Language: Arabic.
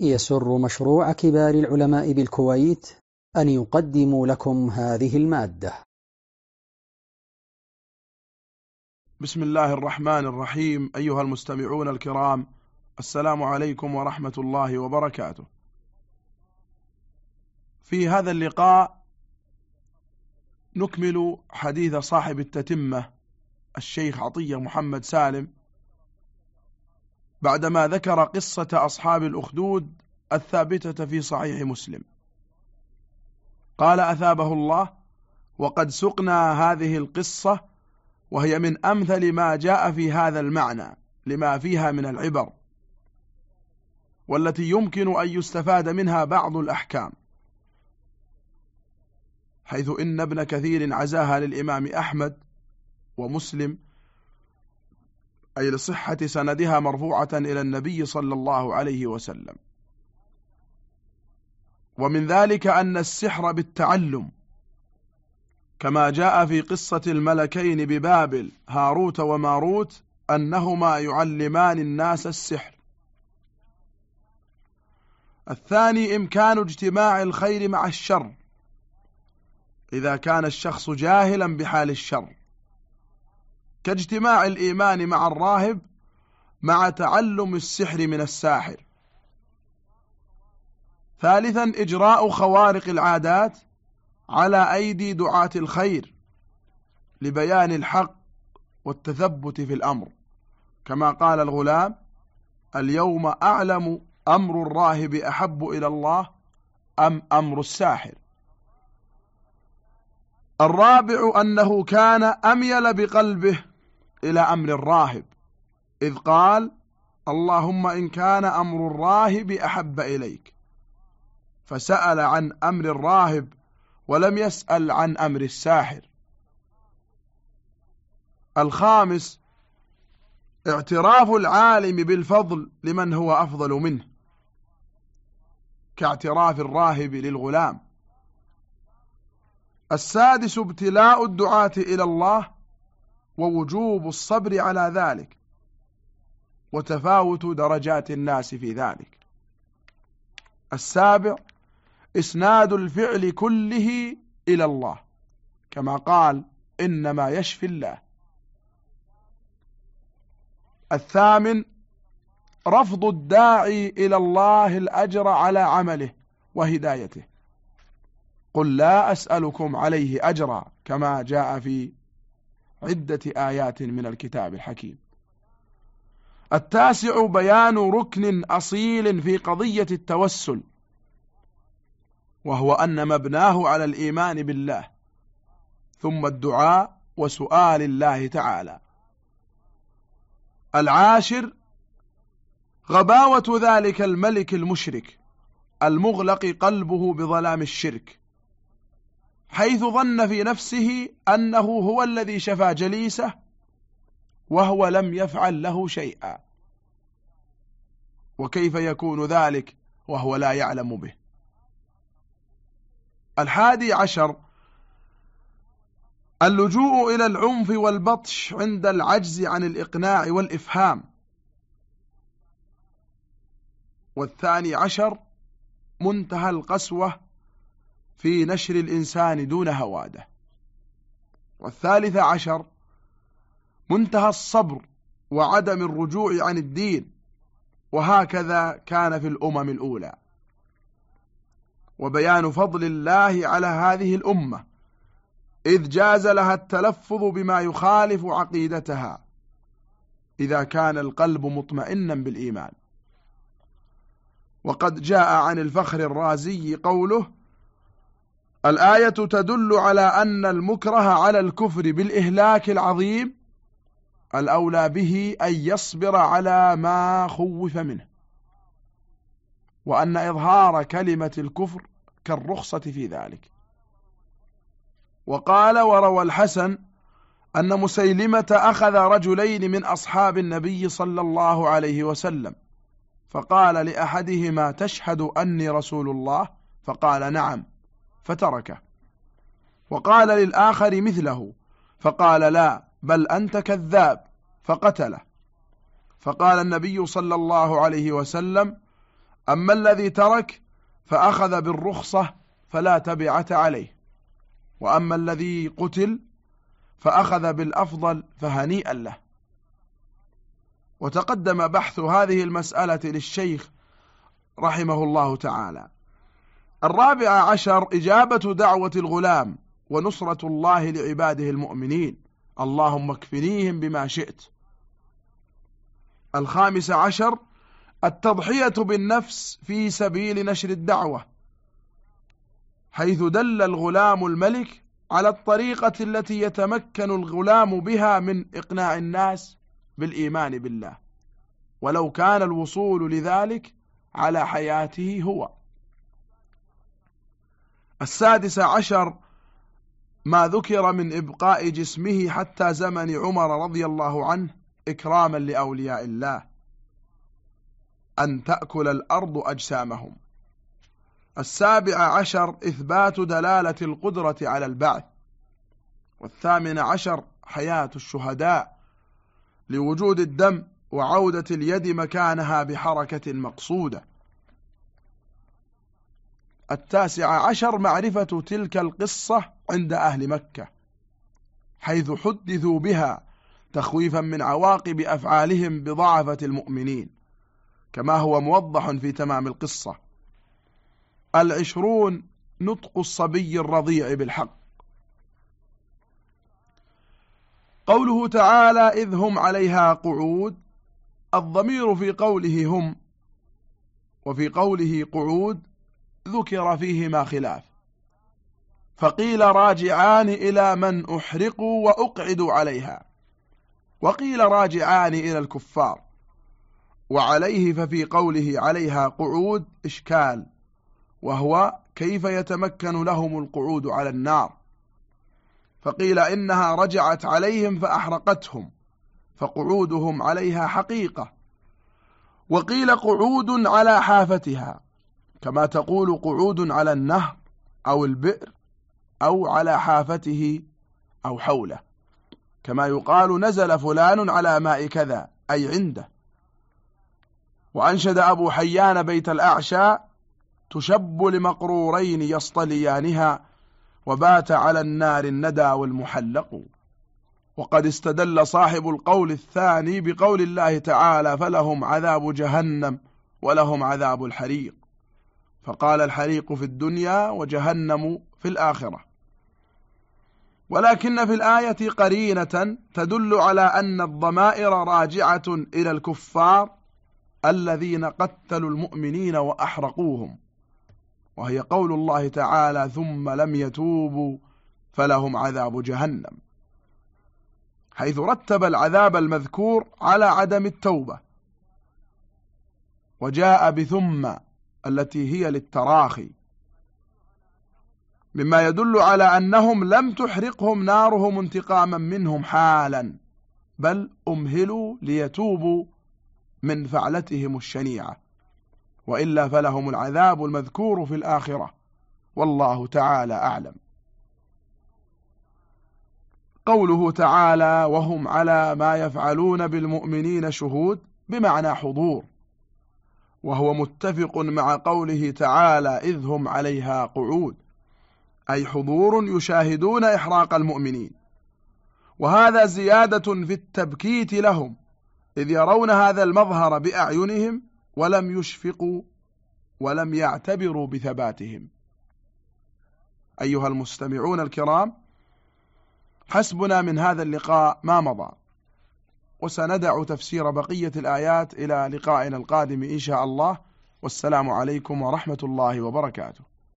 يسر مشروع كبار العلماء بالكويت أن يقدم لكم هذه المادة. بسم الله الرحمن الرحيم أيها المستمعون الكرام السلام عليكم ورحمة الله وبركاته. في هذا اللقاء نكمل حديث صاحب التتمة الشيخ عطية محمد سالم بعدما ذكر قصة أصحاب الأخدود الثابتة في صحيح مسلم. قال أثابه الله وقد سقنا هذه القصة وهي من أمثل ما جاء في هذا المعنى لما فيها من العبر والتي يمكن أن يستفاد منها بعض الأحكام حيث إن ابن كثير عزاها للإمام أحمد ومسلم أي لصحة سندها مرفوعة إلى النبي صلى الله عليه وسلم. ومن ذلك أن السحر بالتعلم كما جاء في قصة الملكين ببابل هاروت وماروت أنهما يعلمان الناس السحر. الثاني إمكان اجتماع الخير مع الشر إذا كان الشخص جاهلا بحال الشر. كاجتماع الإيمان مع الراهب مع تعلم السحر من الساحر. ثالثا إجراء خوارق العادات على أيدي دعاة الخير لبيان الحق والتثبت في الأمر. كما قال الغلام اليوم أعلم أمر الراهب أحب إلى الله أم أمر الساحر. الرابع أنه كان أميل بقلبه إلى أمر الراهب. إذ قال اللهم إن كان أمر الراهب أحب إليك. فسأل عن أمر الراهب ولم يسأل عن أمر الساحر. الخامس اعتراف العالم بالفضل لمن هو أفضل منه كاعتراف الراهب للغلام. السادس ابتلاء الدعاة إلى الله ووجوب الصبر على ذلك وتفاوت درجات الناس في ذلك. السابع إسناد الفعل كله إلى الله كما قال إنما يشفي الله. الثامن رفض الداعي إلى الله الأجر على عمله وهدايته. قل لا أسألكم عليه أجرا كما جاء في عدة آيات من الكتاب الحكيم. التاسع بيان ركن أصيل في قضية التوسل وهو أن مبناه على الإيمان بالله ثم الدعاء وسؤال الله تعالى. العاشر غباوة ذلك الملك المشرك المغلق قلبه بظلام الشرك. حيث ظن في نفسه أنه هو الذي شفى جليسه وهو لم يفعل له شيئا. وكيف يكون ذلك وهو لا يعلم به. الحادي عشر اللجوء إلى العنف والبطش عند العجز عن الإقناع والإفهام. والثاني عشر منتهى القسوة في نشر الإنسان دون هوادة. والثالث عشر منتهى الصبر وعدم الرجوع عن الدين وهكذا كان في الأمم الأولى. وبيان فضل الله على هذه الأمة إذ جاز لها التلفظ بما يخالف عقيدتها إذا كان القلب مطمئنا بالإيمان. وقد جاء عن الفخر الرازي قوله الآية تدل على أن المكره على الكفر بالإهلاك العظيم الأولى به أن يصبر على ما خوف منه وأن إظهار كلمة الكفر كالرخصة في ذلك. وقال وروى الحسن أن مسيلمة أخذ رجلين من أصحاب النبي صلى الله عليه وسلم فقال لأحدهما تشهد أني رسول الله؟ فقال نعم. فتركه. وقال للآخر مثله فقال لا بل أنت كذاب فقتله. فقال النبي صلى الله عليه وسلم أما الذي ترك فأخذ بالرخصة فلا تبعة عليه. وأما الذي قتل فأخذ بالأفضل فهنيئا له. وتقدم بحث هذه المسألة للشيخ رحمه الله تعالى. الرابع عشر إجابة دعوة الغلام ونصرة الله لعباده المؤمنين. اللهم اكفنيهم بما شئت. الخامس عشر التضحية بالنفس في سبيل نشر الدعوة حيث دل الغلام الملك على الطريقة التي يتمكن الغلام بها من إقناع الناس بالإيمان بالله. ولو كان الوصول لذلك على حياته هو. السادس عشر ما ذكر من إبقاء جسمه حتى زمن عمر رضي الله عنه إكراما لأولياء الله. أن تأكل الأرض أجسامهم. السابع عشر إثبات دلالة القدرة على البعث. والثامن عشر حياة الشهداء لوجود الدم وعودة اليد مكانها بحركة مقصودة. التاسع عشر معرفة تلك القصة عند أهل مكة حيث حدثوا بها تخويفا من عواقب أفعالهم بضعفة المؤمنين كما هو موضح في تمام القصة. العشرون نطق الصبي الرضيع بالحق. قوله تعالى إذ هم عليها قعود الضمير في قوله هم وفي قوله قعود ذكر فيهما خلاف. فقيل راجعان إلى من أحرقوا وأقعدوا عليها. وقيل راجعان إلى الكفار. وعليه ففي قوله عليها قعود إشكال. وهو كيف يتمكن لهم القعود على النار. فقيل إنها رجعت عليهم فأحرقتهم. فقعودهم عليها حقيقة. وقيل قعود على حافتها. كما تقول قعود على النهر أو البئر أو على حافته أو حوله. كما يقال نزل فلان على ماء كذا أي عنده. وأنشد أبو حيان بيت الأعشى تشب لمقرورين يصطليانها وبات على النار الندى والمحلق. وقد استدل صاحب القول الثاني بقول الله تعالى فلهم عذاب جهنم ولهم عذاب الحريق. فقال الحريق في الدنيا وجهنم في الآخرة. ولكن في الآية قرينة تدل على أن الضمائر راجعة إلى الكفار الذين قتلوا المؤمنين وأحرقوهم وهي قول الله تعالى ثم لم يتوبوا فلهم عذاب جهنم حيث رتب العذاب المذكور على عدم التوبة وجاء بثم التي هي للتراخي. مما يدل على أنهم لم تحرقهم نارهم انتقاما منهم حالا بل أمهلوا ليتوبوا من فعلتهم الشنيعة. وإلا فلهم العذاب المذكور في الآخرة. والله تعالى أعلم. قوله تعالى وهم على ما يفعلون بالمؤمنين شهود بمعنى حضور. وهو متفق مع قوله تعالى إذ هم عليها قعود أي حضور يشاهدون إحراق المؤمنين. وهذا زيادة في التبكيت لهم إذ يرون هذا المظهر بأعينهم ولم يشفقوا ولم يعتبروا بثباتهم. أيها المستمعون الكرام حسبنا من هذا اللقاء ما مضى. وسندع تفسير بقية الآيات إلى لقائنا القادم إن شاء الله. والسلام عليكم ورحمة الله وبركاته.